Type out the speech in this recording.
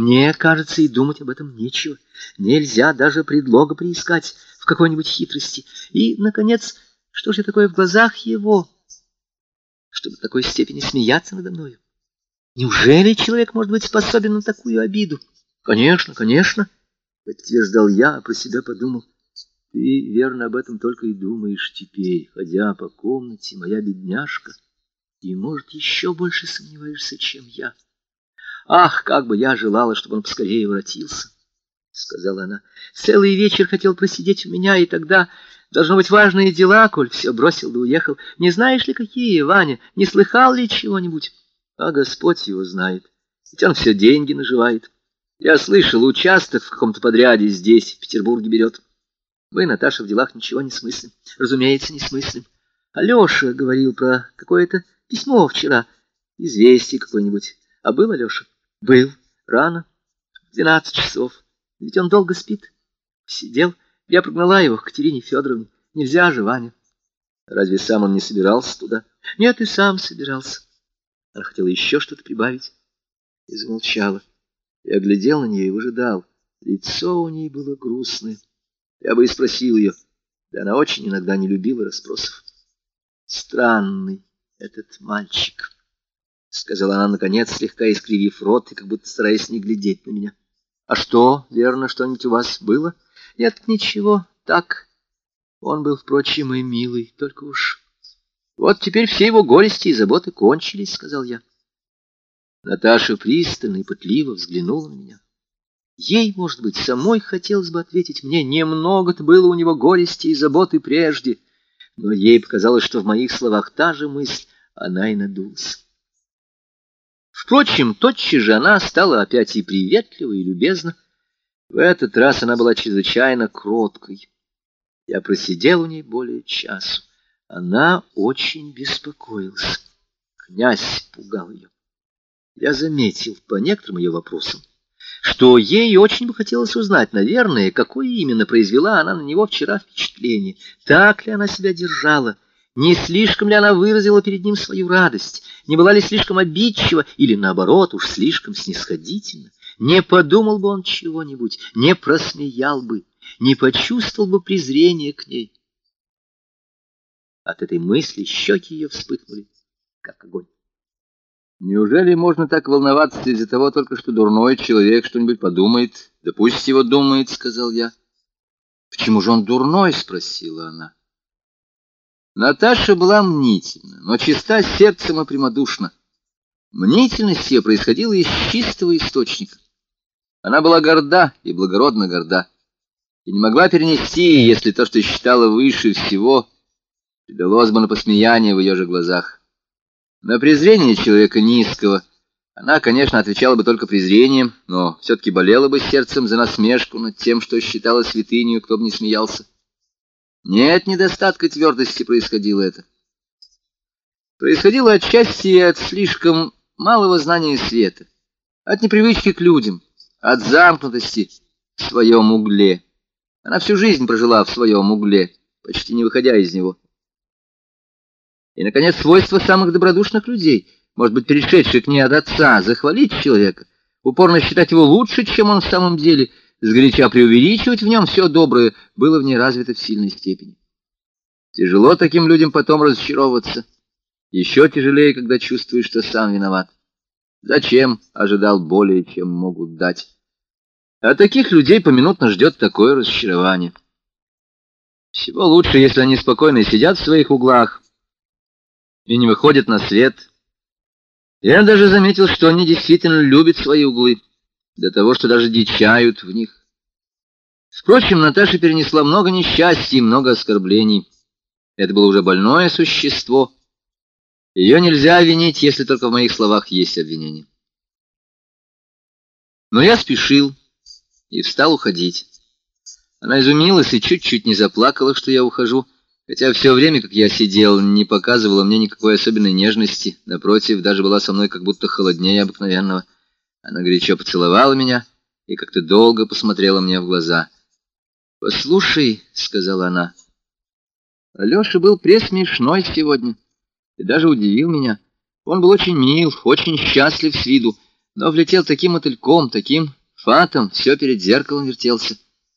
Мне кажется, и думать об этом нечего. Нельзя даже предлога приискать в какой-нибудь хитрости. И, наконец, что же такое в глазах его, чтобы в такой степени смеяться надо мною? Неужели человек может быть способен на такую обиду? Конечно, конечно, подтверждал я, а про себя подумал. Ты верно об этом только и думаешь теперь, ходя по комнате, моя бедняжка, и, может, еще больше сомневаешься, чем я. Ах, как бы я желала, чтобы он поскорее воротился, сказала она. Целый вечер хотел просидеть у меня, и тогда должно быть важные дела, коль все бросил да уехал. Не знаешь ли какие, Ваня? Не слыхал ли чего-нибудь? А Господь его знает. Ведь он все деньги наживает. Я слышал, участок в каком-то подряде здесь, в Петербурге берет. Мы, Наташа, в делах ничего не смыслим. Разумеется, не смыслим. Алеша говорил про какое-то письмо вчера. Известие какое-нибудь. А был Алеша? Был. Рано. Двенадцать часов. Ведь он долго спит. Сидел. Я прогнала его к Катерине Федоровне. Нельзя же, Ваня. Разве сам он не собирался туда? Нет, и сам собирался. Она хотела еще что-то прибавить. И замолчала. Я глядел на нее и выжидал. Лицо у ней было грустное. Я бы и спросил ее, да она очень иногда не любила расспросов. Странный этот мальчик, — сказала она, наконец, слегка искривив рот и как будто стараясь не глядеть на меня. — А что, верно, что-нибудь у вас было? — Нет, ничего, так. Он был, впрочем, и милый, только уж... Вот теперь все его горести и заботы кончились, — сказал я. Наташа пристально и пытливо взглянула на меня. Ей, может быть, самой хотелось бы ответить мне, немного-то было у него горести и заботы прежде, но ей показалось, что в моих словах та же мысль, она и надулась. Впрочем, тотчас же она стала опять и приветлива, и любезна. В этот раз она была чрезвычайно кроткой. Я просидел у ней более часу. Она очень беспокоилась. Князь пугал ее. Я заметил по некоторым ее вопросам, что ей очень бы хотелось узнать, наверное, какое именно произвела она на него вчера впечатление, так ли она себя держала, не слишком ли она выразила перед ним свою радость, не была ли слишком обидчива или, наоборот, уж слишком снисходительна. Не подумал бы он чего-нибудь, не просмеял бы, не почувствовал бы презрения к ней. От этой мысли щеки ее вспыхнули, как огонь. Неужели можно так волноваться из-за того только, что дурной человек что-нибудь подумает? Да пусть его думает, — сказал я. Почему же он дурной? — спросила она. Наташа была мнительна, но чиста сердцем и прямодушна. Мнительность ее происходила из чистого источника. Она была горда и благородно горда, и не могла перенести, если то, что считала выше всего, придалось бы на посмеяние в ее же глазах. На презрение человека низкого она, конечно, отвечала бы только презрением, но все-таки болела бы сердцем за насмешку над тем, что считала святынью, кто бы не смеялся. Нет недостатка твердости происходило это. Происходило отчасти от слишком малого знания света, от непривычки к людям, от замкнутости в своем угле. Она всю жизнь прожила в своем угле, почти не выходя из него. И, наконец, свойство самых добродушных людей, может быть, перешедших к ней от отца, захвалить человека, упорно считать его лучше, чем он в самом деле, сгоряча преувеличивать в нем все доброе, было в ней развито в сильной степени. Тяжело таким людям потом разочаровываться. Еще тяжелее, когда чувствуешь, что сам виноват. Зачем ожидал более, чем могут дать? А таких людей поминутно ждет такое разочарование. Всего лучше, если они спокойно сидят в своих углах, и не выходят на свет. Я даже заметил, что они действительно любят свои углы, до того, что даже дичают в них. Впрочем, Наташа перенесла много несчастий и много оскорблений. Это было уже больное существо. Ее нельзя винить, если только в моих словах есть обвинение. Но я спешил и встал уходить. Она изумилась и чуть-чуть не заплакала, что я ухожу, — Хотя все время, как я сидел, не показывала мне никакой особенной нежности. Напротив, даже была со мной как будто холоднее обыкновенного. Она горячо поцеловала меня и как-то долго посмотрела мне в глаза. «Послушай», — сказала она, — «Алеша был пресмешной сегодня и даже удивил меня. Он был очень мил, очень счастлив с виду, но влетел таким мотыльком, таким фатом, все перед зеркалом вертелся.